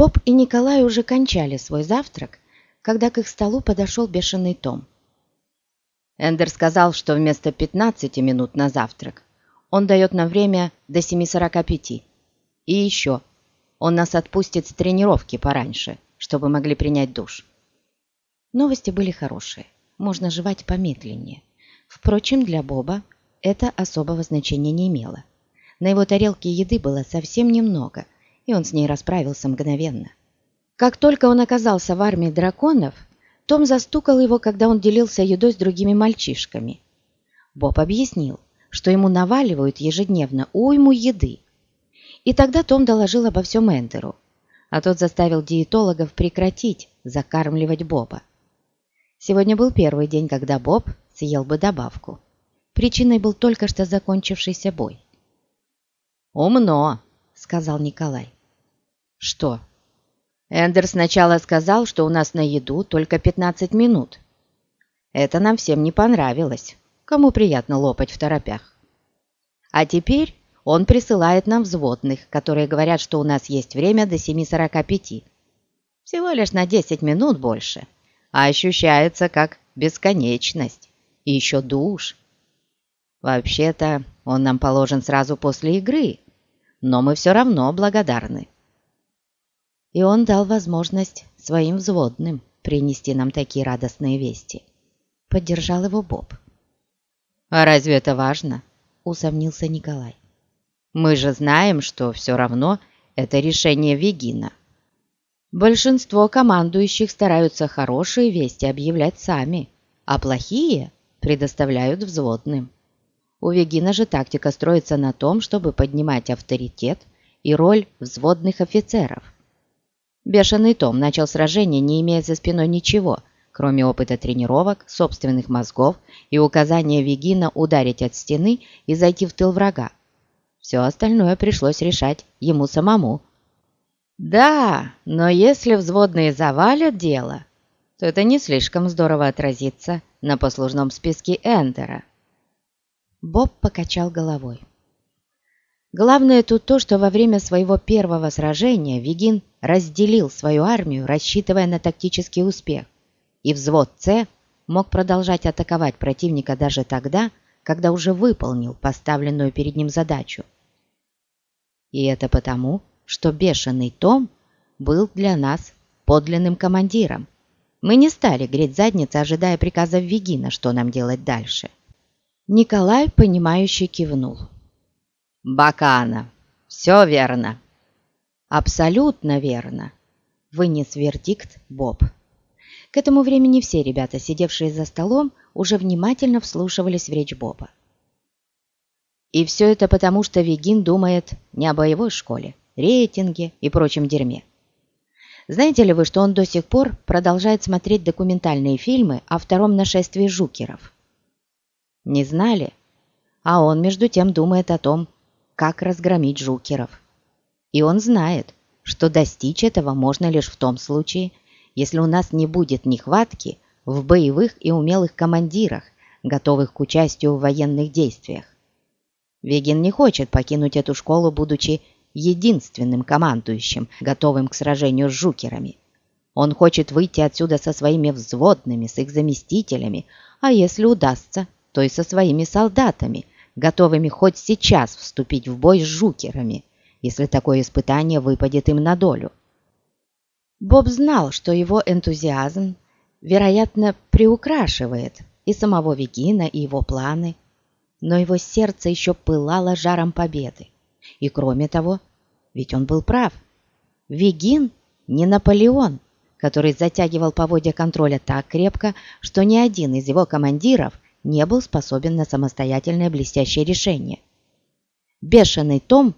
Боб и Николай уже кончали свой завтрак, когда к их столу подошел бешеный Том. Эндер сказал, что вместо 15 минут на завтрак он дает нам время до 7.45. И еще, он нас отпустит с тренировки пораньше, чтобы могли принять душ. Новости были хорошие, можно жевать помедленнее. Впрочем, для Боба это особого значения не имело. На его тарелке еды было совсем немного, и он с ней расправился мгновенно. Как только он оказался в армии драконов, Том застукал его, когда он делился едой с другими мальчишками. Боб объяснил, что ему наваливают ежедневно уйму еды. И тогда Том доложил обо всем Эндеру, а тот заставил диетологов прекратить закармливать Боба. Сегодня был первый день, когда Боб съел бы добавку. Причиной был только что закончившийся бой. «Умно», — сказал Николай. «Что?» Эндер сначала сказал, что у нас на еду только 15 минут. Это нам всем не понравилось. Кому приятно лопать в торопях. А теперь он присылает нам взводных, которые говорят, что у нас есть время до 7.45. Всего лишь на 10 минут больше, а ощущается как бесконечность. И еще душ. Вообще-то он нам положен сразу после игры, но мы все равно благодарны. И он дал возможность своим взводным принести нам такие радостные вести. Поддержал его Боб. «А разве это важно?» – усомнился Николай. «Мы же знаем, что все равно это решение Вегина. Большинство командующих стараются хорошие вести объявлять сами, а плохие предоставляют взводным. У Вегина же тактика строится на том, чтобы поднимать авторитет и роль взводных офицеров. Бешеный Том начал сражение, не имея за спиной ничего, кроме опыта тренировок, собственных мозгов и указания Вегина ударить от стены и зайти в тыл врага. Все остальное пришлось решать ему самому. Да, но если взводные завалят дело, то это не слишком здорово отразится на послужном списке Эндера. Боб покачал головой. Главное тут то, что во время своего первого сражения Вегин разделил свою армию, рассчитывая на тактический успех, и взвод С мог продолжать атаковать противника даже тогда, когда уже выполнил поставленную перед ним задачу. И это потому, что бешеный Том был для нас подлинным командиром. Мы не стали греть задницы, ожидая приказа Вегина, что нам делать дальше. Николай, понимающе кивнул. «Бакана, все верно». «Абсолютно верно», — вынес вердикт Боб. К этому времени все ребята, сидевшие за столом, уже внимательно вслушивались в речь Боба. И все это потому, что Вегин думает не о боевой школе, рейтинге и прочем дерьме. Знаете ли вы, что он до сих пор продолжает смотреть документальные фильмы о втором нашествии жукеров? Не знали? А он, между тем, думает о том, как разгромить жукеров. И он знает, что достичь этого можно лишь в том случае, если у нас не будет нехватки в боевых и умелых командирах, готовых к участию в военных действиях. Вегин не хочет покинуть эту школу, будучи единственным командующим, готовым к сражению с жукерами. Он хочет выйти отсюда со своими взводными, с их заместителями, а если удастся, то и со своими солдатами, готовыми хоть сейчас вступить в бой с жукерами, если такое испытание выпадет им на долю. Боб знал, что его энтузиазм, вероятно, приукрашивает и самого Вегина, и его планы, но его сердце еще пылало жаром победы. И кроме того, ведь он был прав. Вегин не Наполеон, который затягивал поводья контроля так крепко, что ни один из его командиров не был способен на самостоятельное блестящее решение. Бешеный Том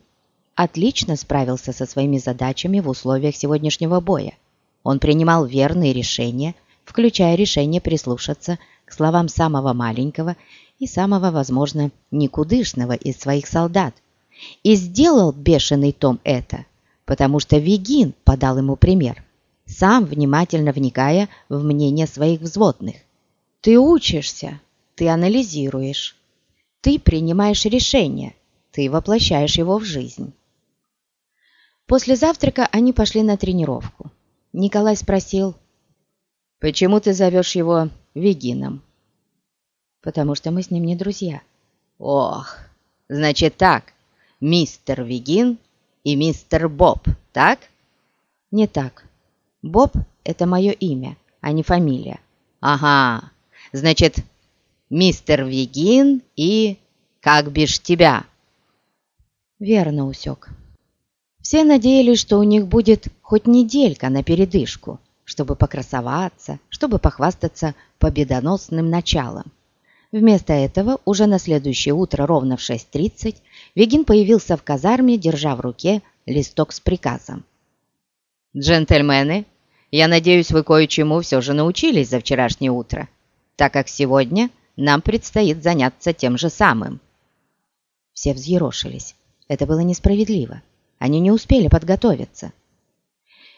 отлично справился со своими задачами в условиях сегодняшнего боя. Он принимал верные решения, включая решение прислушаться к словам самого маленького и самого, возможно, никудышного из своих солдат. И сделал бешеный Том это, потому что Вегин подал ему пример, сам внимательно вникая в мнение своих взводных. «Ты учишься, ты анализируешь, ты принимаешь решение, ты воплощаешь его в жизнь». После завтрака они пошли на тренировку. Николай спросил, «Почему ты зовешь его Вегином?» «Потому что мы с ним не друзья». «Ох, значит так, мистер Вегин и мистер Боб, так?» «Не так. Боб — это мое имя, а не фамилия». «Ага, значит, мистер Вегин и... как бишь тебя?» Верно усек. Все надеялись, что у них будет хоть неделька на передышку, чтобы покрасоваться, чтобы похвастаться победоносным началом. Вместо этого уже на следующее утро ровно в 6.30 Вегин появился в казарме, держа в руке листок с приказом. «Джентльмены, я надеюсь, вы кое-чему все же научились за вчерашнее утро, так как сегодня нам предстоит заняться тем же самым». Все взъерошились. Это было несправедливо. Они не успели подготовиться.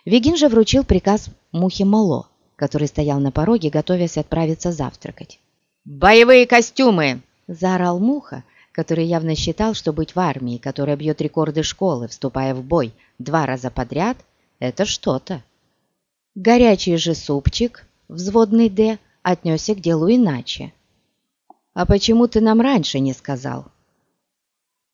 Вегин же вручил приказ Мухе Мало, который стоял на пороге, готовясь отправиться завтракать. «Боевые костюмы!» – заорал Муха, который явно считал, что быть в армии, которая бьет рекорды школы, вступая в бой два раза подряд – это что-то. Горячий же супчик, взводный «Д», отнесся к делу иначе. «А почему ты нам раньше не сказал?»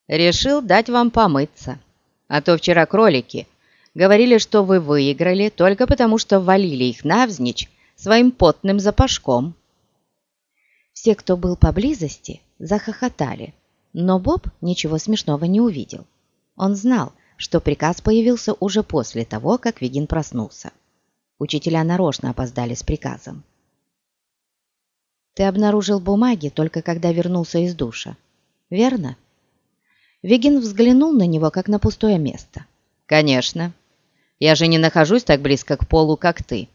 «Решил дать вам помыться. А то вчера кролики говорили, что вы выиграли только потому, что валили их навзничь своим потным запашком». Все, кто был поблизости, захохотали, но Боб ничего смешного не увидел. Он знал, что приказ появился уже после того, как Вегин проснулся. Учителя нарочно опоздали с приказом. «Ты обнаружил бумаги только когда вернулся из душа, верно?» Вегин взглянул на него, как на пустое место. «Конечно. Я же не нахожусь так близко к полу, как ты».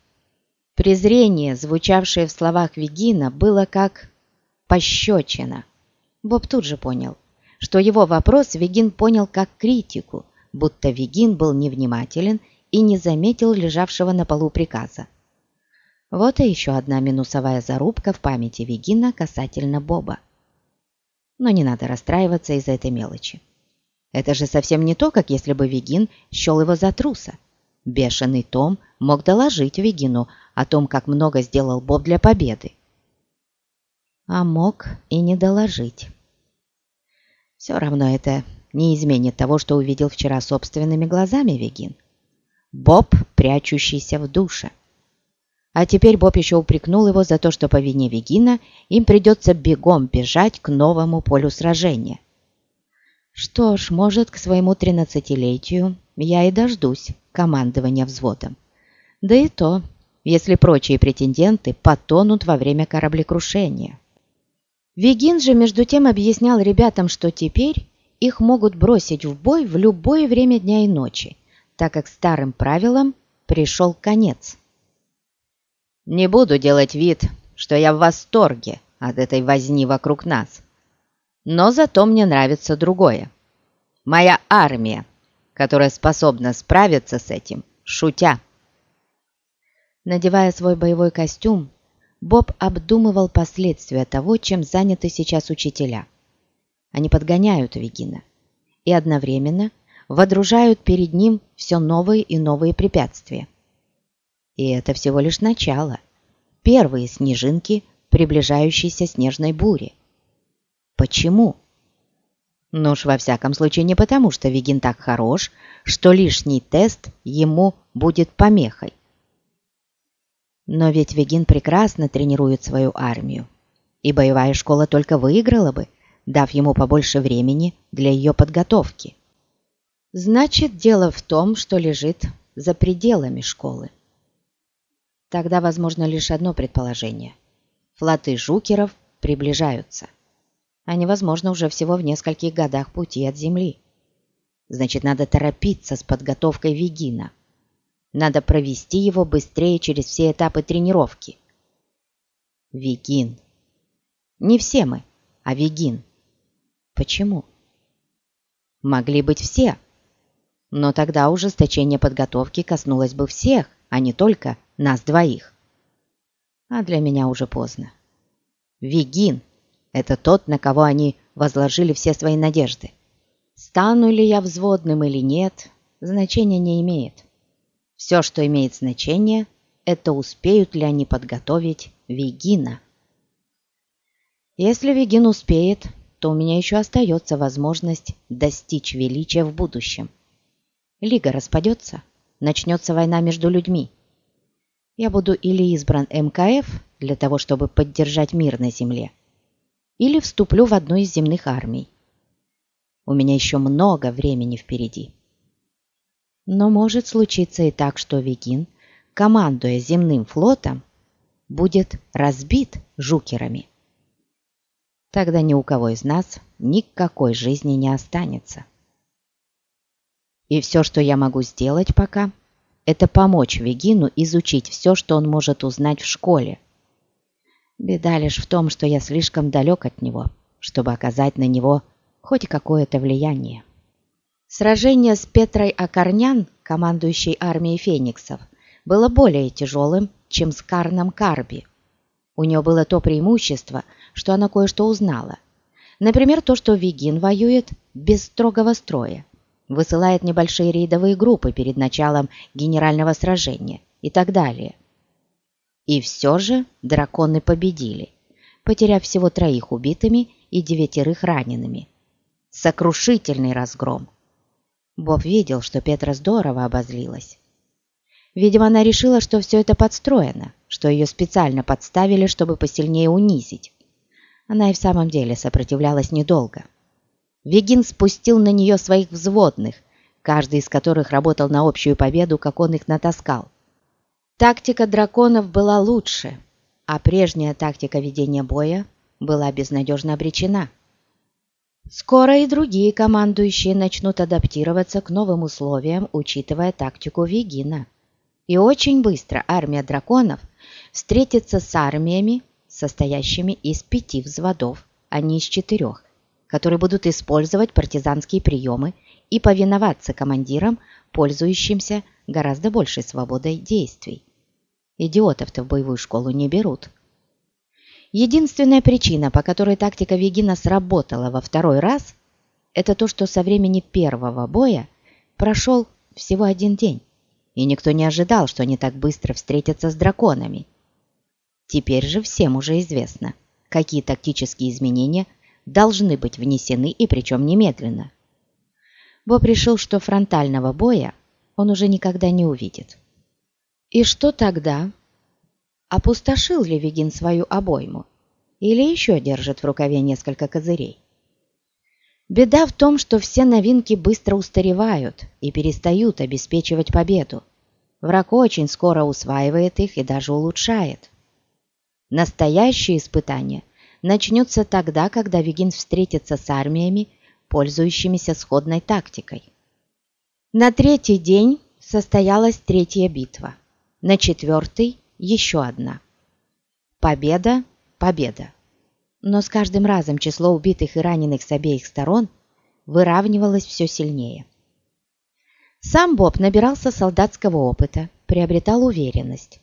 Презрение, звучавшее в словах Вегина, было как пощечина. Боб тут же понял, что его вопрос Вегин понял как критику, будто Вегин был невнимателен и не заметил лежавшего на полу приказа. Вот и еще одна минусовая зарубка в памяти Вегина касательно Боба. Но не надо расстраиваться из-за этой мелочи. Это же совсем не то, как если бы Вегин счел его за труса. Бешеный Том мог доложить Вегину о том, как много сделал Боб для победы а мог и не доложить. Все равно это не изменит того, что увидел вчера собственными глазами Вегин. Боб, прячущийся в душе. А теперь Боб еще упрекнул его за то, что по вине Вегина им придется бегом бежать к новому полю сражения. Что ж, может, к своему тринадцатилетию я и дождусь командования взводом. Да и то, если прочие претенденты потонут во время кораблекрушения. Вегин же между тем объяснял ребятам, что теперь их могут бросить в бой в любое время дня и ночи, так как старым правилам пришел конец. «Не буду делать вид, что я в восторге от этой возни вокруг нас, но зато мне нравится другое. Моя армия, которая способна справиться с этим, шутя». Надевая свой боевой костюм, Боб обдумывал последствия того, чем заняты сейчас учителя. Они подгоняют Вегина и одновременно водружают перед ним все новые и новые препятствия. И это всего лишь начало. Первые снежинки приближающейся снежной бури. Почему? Ну уж во всяком случае не потому, что Вегин так хорош, что лишний тест ему будет помехой. Но ведь Вегин прекрасно тренирует свою армию, и боевая школа только выиграла бы, дав ему побольше времени для ее подготовки. Значит, дело в том, что лежит за пределами школы. Тогда возможно лишь одно предположение. Флоты жукеров приближаются. Они, возможно, уже всего в нескольких годах пути от Земли. Значит, надо торопиться с подготовкой Вегина. Надо провести его быстрее через все этапы тренировки. Вегин. Не все мы, а Вегин. Почему? Могли быть все. Но тогда ужесточение подготовки коснулось бы всех, а не только нас двоих. А для меня уже поздно. Вегин – это тот, на кого они возложили все свои надежды. Стану ли я взводным или нет, значения не имеет. Все, что имеет значение, это успеют ли они подготовить Вегина. Если Вегин успеет, то у меня еще остается возможность достичь величия в будущем. Лига распадется, начнется война между людьми. Я буду или избран МКФ для того, чтобы поддержать мир на Земле, или вступлю в одну из земных армий. У меня еще много времени впереди. Но может случиться и так, что Вегин, командуя земным флотом, будет разбит жукерами. Тогда ни у кого из нас никакой жизни не останется. И все, что я могу сделать пока, это помочь Вегину изучить все, что он может узнать в школе. Беда лишь в том, что я слишком далек от него, чтобы оказать на него хоть какое-то влияние. Сражение с Петрой Акарнян, командующей армией фениксов, было более тяжелым, чем с Карном Карби. У нее было то преимущество, что она кое-что узнала. Например, то, что Вигин воюет без строгого строя, высылает небольшие рейдовые группы перед началом генерального сражения и так далее. И все же драконы победили, потеряв всего троих убитыми и девятерых ранеными. Сокрушительный разгром. Боб видел, что Петра здорово обозлилась. Видимо, она решила, что все это подстроено, что ее специально подставили, чтобы посильнее унизить. Она и в самом деле сопротивлялась недолго. Вегин спустил на нее своих взводных, каждый из которых работал на общую победу, как он их натаскал. Тактика драконов была лучше, а прежняя тактика ведения боя была безнадежно обречена. Скоро и другие командующие начнут адаптироваться к новым условиям, учитывая тактику Вегина. И очень быстро армия драконов встретится с армиями, состоящими из пяти взводов, а не из четырех, которые будут использовать партизанские приемы и повиноваться командирам, пользующимся гораздо большей свободой действий. Идиотов-то в боевую школу не берут. Единственная причина, по которой тактика Вегина сработала во второй раз, это то, что со времени первого боя прошел всего один день, и никто не ожидал, что они так быстро встретятся с драконами. Теперь же всем уже известно, какие тактические изменения должны быть внесены и причем немедленно. Боб решил, что фронтального боя он уже никогда не увидит. И что тогда? Опустошил ли Вегин свою обойму? Или еще держит в рукаве несколько козырей? Беда в том, что все новинки быстро устаревают и перестают обеспечивать победу. Враг очень скоро усваивает их и даже улучшает. Настоящее испытание начнется тогда, когда Вегин встретится с армиями, пользующимися сходной тактикой. На третий день состоялась третья битва – на четвертый еще одна. Победа, победа. Но с каждым разом число убитых и раненых с обеих сторон выравнивалось все сильнее. Сам Боб набирался солдатского опыта, приобретал уверенность,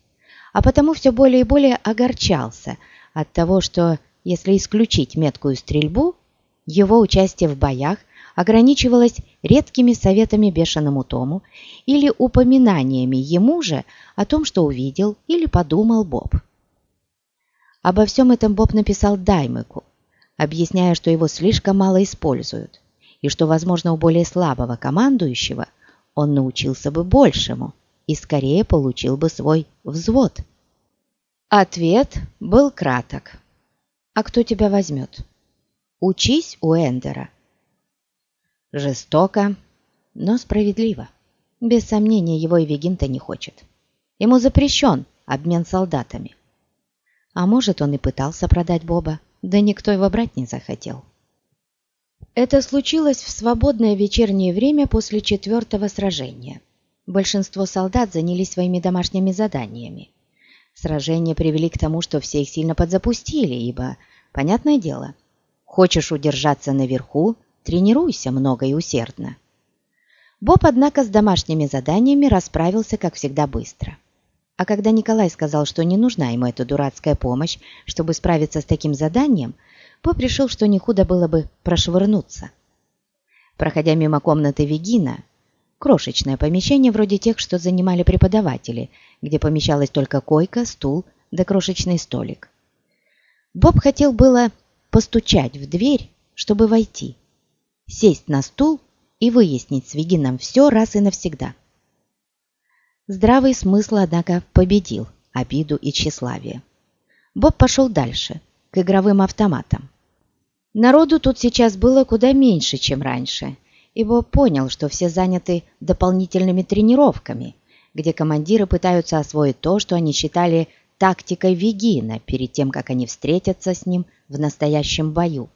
а потому все более и более огорчался от того, что, если исключить меткую стрельбу, его участие в боях ограничивалось редкими советами бешеному Тому или упоминаниями ему же о том, что увидел или подумал Боб. Обо всем этом Боб написал Даймыку, объясняя, что его слишком мало используют, и что, возможно, у более слабого командующего он научился бы большему и скорее получил бы свой взвод. Ответ был краток. «А кто тебя возьмет?» «Учись у Эндера». Жестоко, но справедливо. Без сомнения, его и Вегинта не хочет. Ему запрещен обмен солдатами. А может, он и пытался продать Боба, да никто его брать не захотел. Это случилось в свободное вечернее время после четвертого сражения. Большинство солдат занялись своими домашними заданиями. Сражения привели к тому, что все их сильно подзапустили, ибо, понятное дело, хочешь удержаться наверху, Тренируйся много и усердно. Боб, однако, с домашними заданиями расправился, как всегда, быстро. А когда Николай сказал, что не нужна ему эта дурацкая помощь, чтобы справиться с таким заданием, Боб решил, что не худо было бы прошвырнуться. Проходя мимо комнаты Вегина, Крошечное помещение вроде тех, что занимали преподаватели, где помещалась только койка, стул да крошечный столик. Боб хотел было постучать в дверь, чтобы войти, сесть на стул и выяснить с Вегином все раз и навсегда. Здравый смысл, однако, победил обиду и тщеславие. Боб пошел дальше, к игровым автоматам. Народу тут сейчас было куда меньше, чем раньше, и Боб понял, что все заняты дополнительными тренировками, где командиры пытаются освоить то, что они считали тактикой Вегина перед тем, как они встретятся с ним в настоящем бою.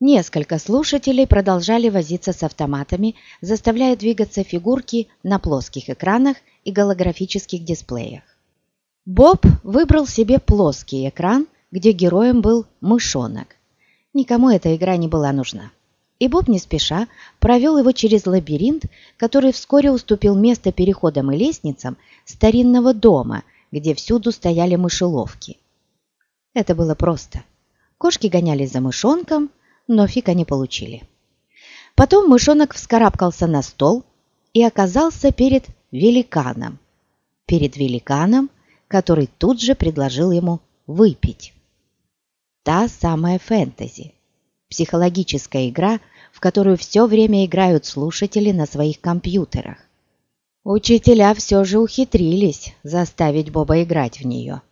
Несколько слушателей продолжали возиться с автоматами, заставляя двигаться фигурки на плоских экранах и голографических дисплеях. Боб выбрал себе плоский экран, где героем был мышонок. Никому эта игра не была нужна. И Боб не спеша провел его через лабиринт, который вскоре уступил место переходам и лестницам старинного дома, где всюду стояли мышеловки. Это было просто. Кошки гонялись за мышонком, но фиг они получили. Потом мышонок вскарабкался на стол и оказался перед великаном. Перед великаном, который тут же предложил ему выпить. Та самая фэнтези. Психологическая игра, в которую все время играют слушатели на своих компьютерах. Учителя все же ухитрились заставить Боба играть в нее.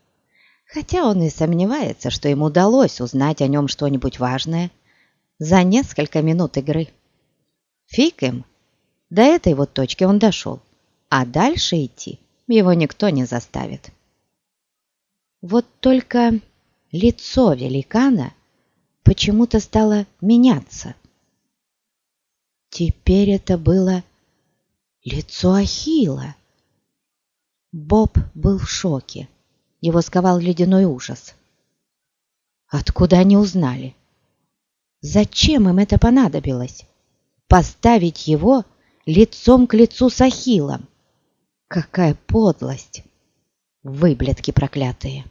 Хотя он и сомневается, что ему удалось узнать о нем что-нибудь важное за несколько минут игры. Фиг им. До этой вот точки он дошел, а дальше идти его никто не заставит. Вот только лицо великана почему-то стало меняться. Теперь это было лицо Ахила. Боб был в шоке. Его сковал ледяной ужас. Откуда они узнали? Зачем им это понадобилось? Поставить его лицом к лицу с Ахиллом? Какая подлость! Выблядки проклятые!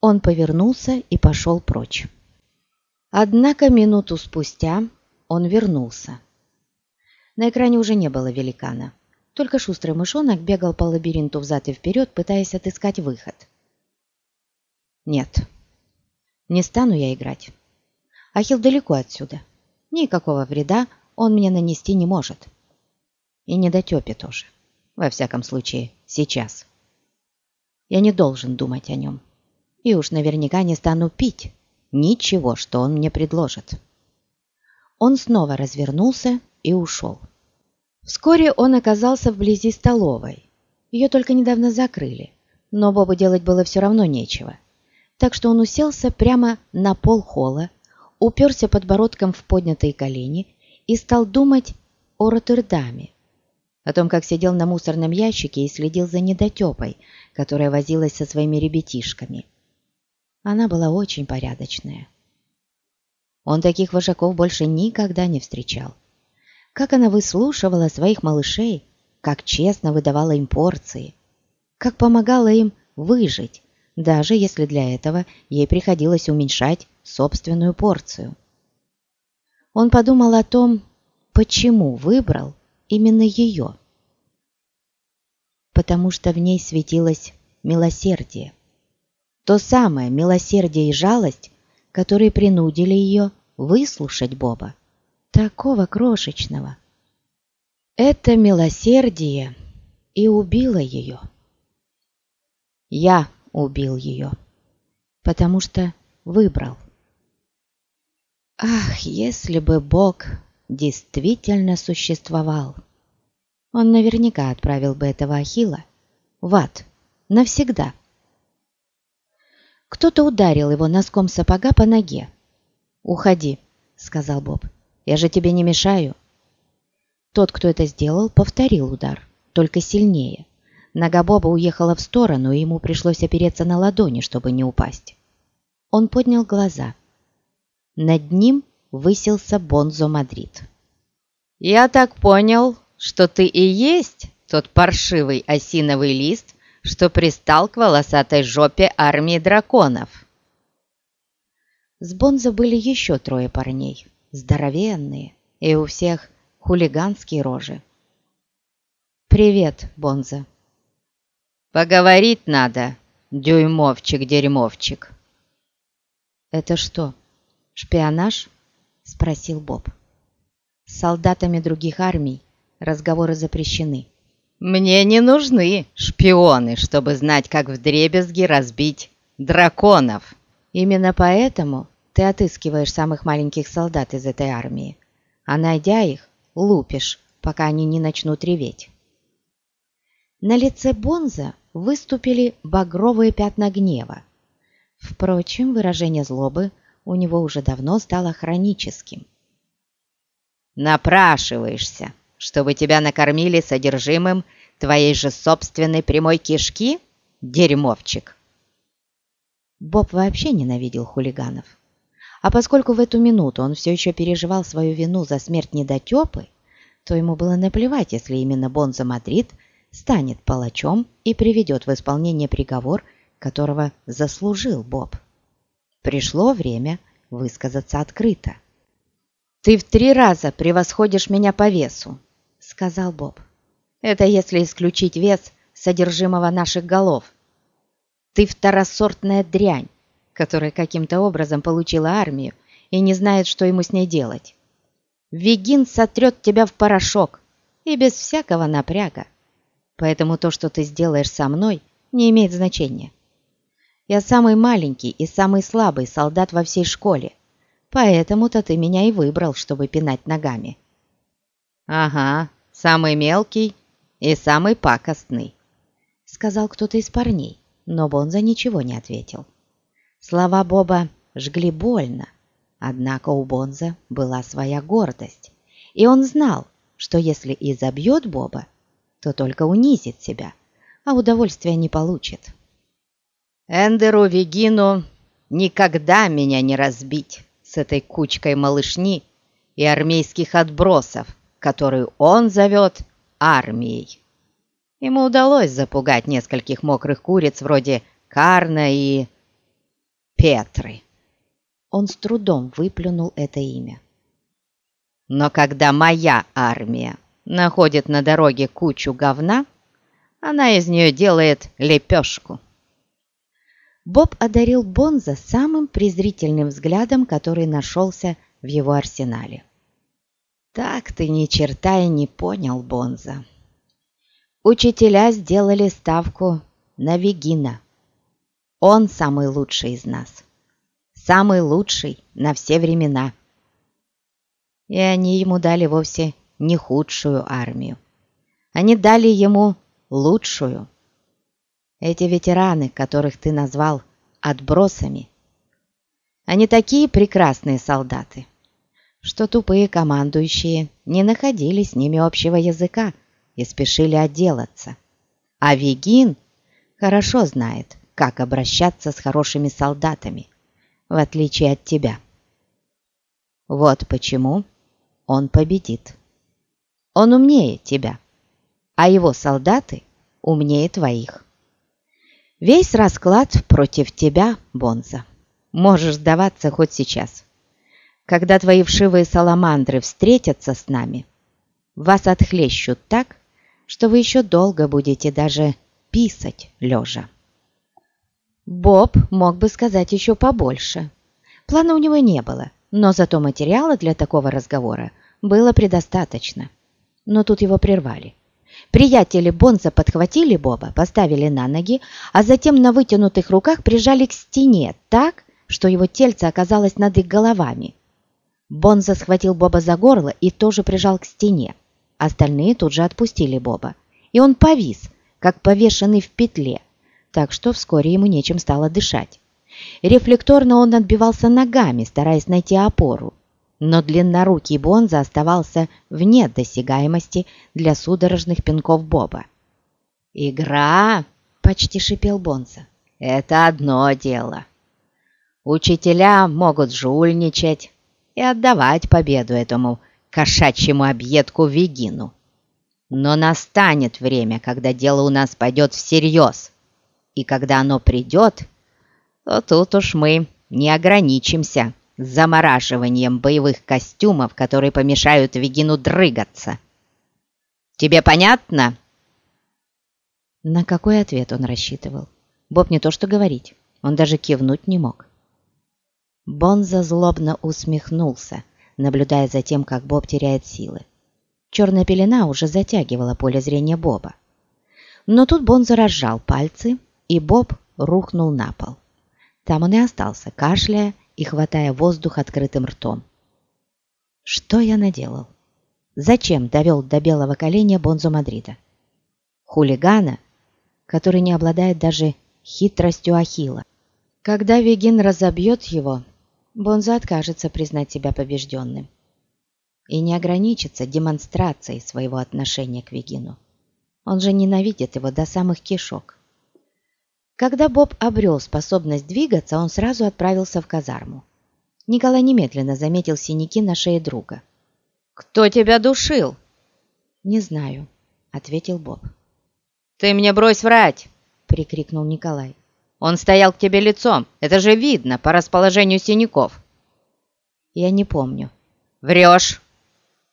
Он повернулся и пошел прочь. Однако минуту спустя он вернулся. На экране уже не было великана. Только шустрый мышонок бегал по лабиринту взад и вперед, пытаясь отыскать выход. Нет, не стану я играть. Ахилл далеко отсюда. Никакого вреда он мне нанести не может. И не дотепе тоже. Во всяком случае, сейчас. Я не должен думать о нем и уж наверняка не стану пить ничего, что он мне предложит. Он снова развернулся и ушел. Вскоре он оказался вблизи столовой. Ее только недавно закрыли, но Бобу делать было все равно нечего. Так что он уселся прямо на пол холла, уперся подбородком в поднятые колени и стал думать о Роттердаме, о том, как сидел на мусорном ящике и следил за недотепой, которая возилась со своими ребятишками – она была очень порядочная. Он таких вожаков больше никогда не встречал. Как она выслушивала своих малышей, как честно выдавала им порции, как помогала им выжить, даже если для этого ей приходилось уменьшать собственную порцию. Он подумал о том, почему выбрал именно ее. Потому что в ней светилось милосердие. То самое милосердие и жалость, которые принудили ее выслушать Боба, такого крошечного. Это милосердие и убило ее. Я убил ее, потому что выбрал. Ах, если бы Бог действительно существовал! Он наверняка отправил бы этого Ахила в ад навсегда. Кто-то ударил его носком сапога по ноге. «Уходи», — сказал Боб. «Я же тебе не мешаю». Тот, кто это сделал, повторил удар, только сильнее. Нога Боба уехала в сторону, и ему пришлось опереться на ладони, чтобы не упасть. Он поднял глаза. Над ним высился Бонзо Мадрид. «Я так понял, что ты и есть тот паршивый осиновый лист, что пристал к волосатой жопе армии драконов. С Бонзо были еще трое парней, здоровенные, и у всех хулиганские рожи. «Привет, Бонза». «Поговорить надо, дюймовчик-дерьмовчик». «Это что, шпионаж?» — спросил Боб. «С солдатами других армий разговоры запрещены». «Мне не нужны шпионы, чтобы знать, как вдребезги разбить драконов». «Именно поэтому ты отыскиваешь самых маленьких солдат из этой армии, а найдя их, лупишь, пока они не начнут реветь». На лице Бонза выступили багровые пятна гнева. Впрочем, выражение злобы у него уже давно стало хроническим. «Напрашиваешься, чтобы тебя накормили содержимым твоей же собственной прямой кишки, дерьмовчик?» Боб вообще ненавидел хулиганов. А поскольку в эту минуту он все еще переживал свою вину за смерть недотепы, то ему было наплевать, если именно Бонза Мадрид станет палачом и приведет в исполнение приговор, которого заслужил Боб. Пришло время высказаться открыто. «Ты в три раза превосходишь меня по весу», — сказал Боб. «Это если исключить вес содержимого наших голов. Ты второсортная дрянь, которая каким-то образом получила армию и не знает, что ему с ней делать. Вегин сотрет тебя в порошок и без всякого напряга. Поэтому то, что ты сделаешь со мной, не имеет значения. Я самый маленький и самый слабый солдат во всей школе, поэтому-то ты меня и выбрал, чтобы пинать ногами». «Ага, самый мелкий и самый пакостный», — сказал кто-то из парней, но Бонза ничего не ответил. Слова Боба жгли больно, однако у Бонза была своя гордость, и он знал, что если и забьет Боба, то только унизит себя, а удовольствия не получит. Эндеру Вегину никогда меня не разбить с этой кучкой малышни и армейских отбросов, которую он зовет армией. Ему удалось запугать нескольких мокрых куриц вроде Карна и Петры. Он с трудом выплюнул это имя. Но когда моя армия находит на дороге кучу говна, она из нее делает лепешку. Боб одарил Бонза самым презрительным взглядом, который нашелся в его арсенале. «Так ты ни черта и не понял, Бонза. Учителя сделали ставку на Вегина. Он самый лучший из нас. Самый лучший на все времена. И они ему дали вовсе не худшую армию. Они дали ему лучшую. Эти ветераны, которых ты назвал отбросами, они такие прекрасные солдаты, что тупые командующие не находили с ними общего языка и спешили отделаться. А Вегин хорошо знает, как обращаться с хорошими солдатами, в отличие от тебя. Вот почему он победит. Он умнее тебя, а его солдаты умнее твоих. Весь расклад против тебя, Бонза. Можешь сдаваться хоть сейчас. Когда твои вшивые саламандры встретятся с нами, вас отхлещут так, что вы еще долго будете даже писать лежа. Боб мог бы сказать еще побольше. Плана у него не было, но зато материала для такого разговора было предостаточно но тут его прервали. Приятели Бонза подхватили Боба, поставили на ноги, а затем на вытянутых руках прижали к стене так, что его тельце оказалось над их головами. Бонза схватил Боба за горло и тоже прижал к стене. Остальные тут же отпустили Боба, и он повис, как повешенный в петле, так что вскоре ему нечем стало дышать. Рефлекторно он отбивался ногами, стараясь найти опору но длиннорукий Бонза оставался вне досягаемости для судорожных пинков Боба. «Игра!» — почти шипел Бонза. «Это одно дело. Учителя могут жульничать и отдавать победу этому кошачьему объедку Вегину. Но настанет время, когда дело у нас пойдет всерьез, и когда оно придет, то тут уж мы не ограничимся» замораживанием боевых костюмов, которые помешают Вегину дрыгаться. Тебе понятно, На какой ответ он рассчитывал? Боб не то что говорить, он даже кивнуть не мог. Бонза злобно усмехнулся, наблюдая за тем, как Боб теряет силы. Черная пелена уже затягивала поле зрения Боба. Но тут Бонза разжал пальцы, и Боб рухнул на пол. Там он и остался, кашляя и хватая воздух открытым ртом. Что я наделал? Зачем довел до белого коленя Бонзу Мадрида? Хулигана, который не обладает даже хитростью Ахила. Когда Вегин разобьет его, Бонза откажется признать себя побежденным и не ограничится демонстрацией своего отношения к Вегину. Он же ненавидит его до самых кишок. Когда Боб обрел способность двигаться, он сразу отправился в казарму. Николай немедленно заметил синяки на шее друга. «Кто тебя душил?» «Не знаю», — ответил Боб. «Ты мне брось врать!» — прикрикнул Николай. «Он стоял к тебе лицом, это же видно по расположению синяков». «Я не помню». «Врешь!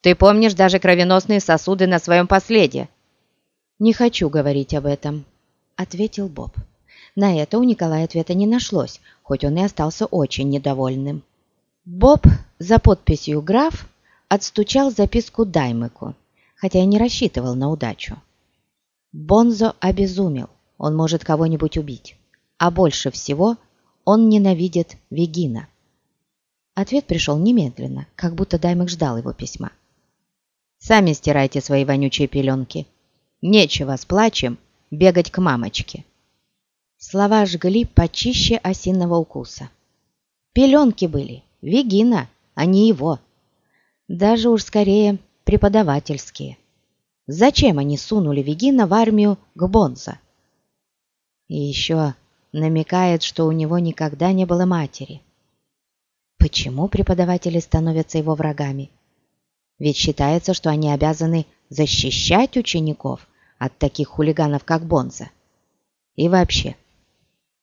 Ты помнишь даже кровеносные сосуды на своем последе». «Не хочу говорить об этом», — ответил Боб. На это у Николая ответа не нашлось, хоть он и остался очень недовольным. Боб за подписью «Граф» отстучал записку Даймыку, хотя и не рассчитывал на удачу. Бонзо обезумел, он может кого-нибудь убить, а больше всего он ненавидит Вегина. Ответ пришел немедленно, как будто Даймык ждал его письма. «Сами стирайте свои вонючие пеленки. Нечего с плачем бегать к мамочке». Слова жгли почище осиного укуса. Пеленки были, Вегина, а не его. Даже уж скорее преподавательские. Зачем они сунули Вегина в армию к Бонза? И еще намекает, что у него никогда не было матери. Почему преподаватели становятся его врагами? Ведь считается, что они обязаны защищать учеников от таких хулиганов, как Бонза. И вообще,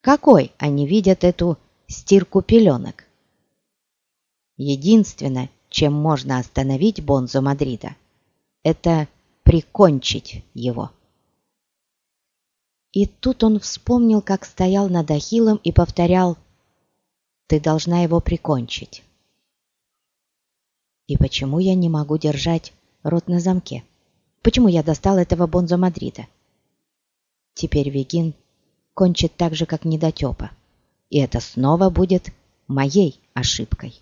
какой они видят эту стирку пеленок. Единственное, чем можно остановить Бонзо Мадрида, это прикончить его. И тут он вспомнил, как стоял над Ахиллом и повторял «Ты должна его прикончить». И почему я не могу держать рот на замке? Почему я достал этого Бонзо Мадрида? Теперь Вегин кончит так же, как недотепа. И это снова будет моей ошибкой.